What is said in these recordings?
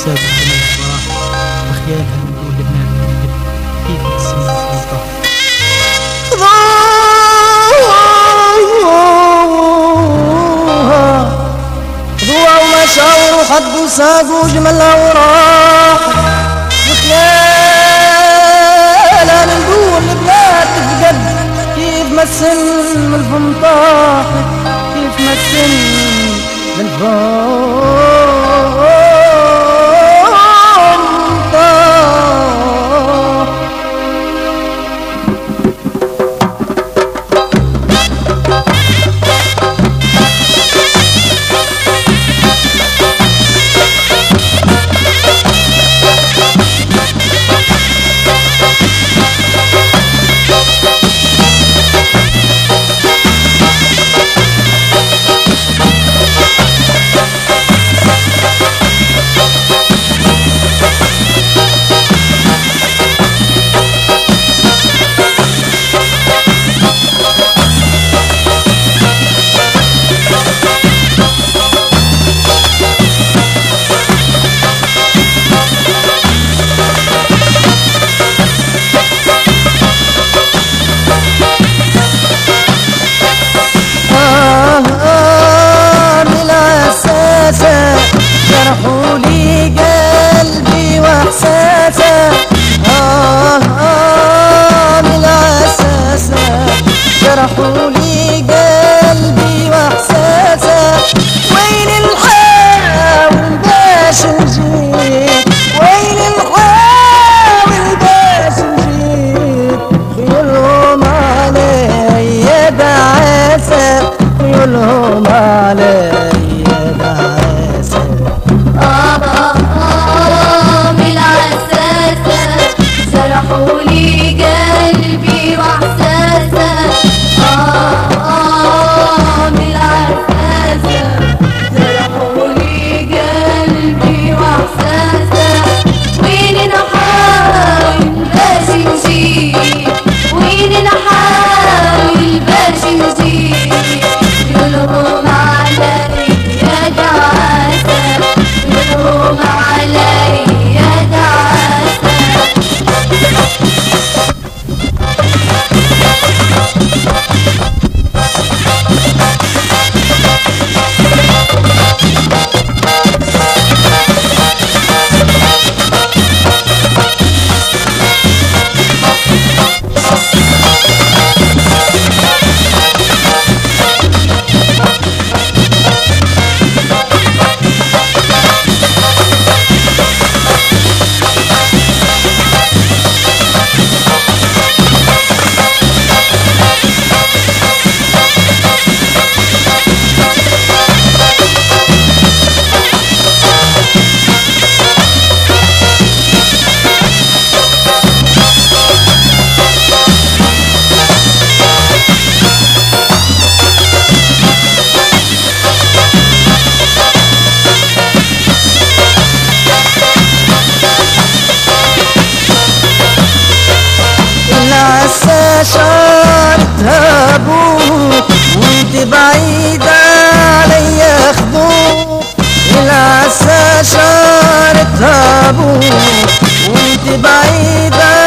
بسبب الجمال الصراحة بخيالها نقول لبنان. كيف تسمى السلطة ضوع مشاور وحب وساق وجمل الأوراق بخيالها نقول لبنان بجد كيف ما السن من الفم طاحت كيف ما السن من الفم شارتها أبوك وانت بعيدة علي خذوك العسى شارتها أبوك وانت بعيدة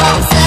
Bounce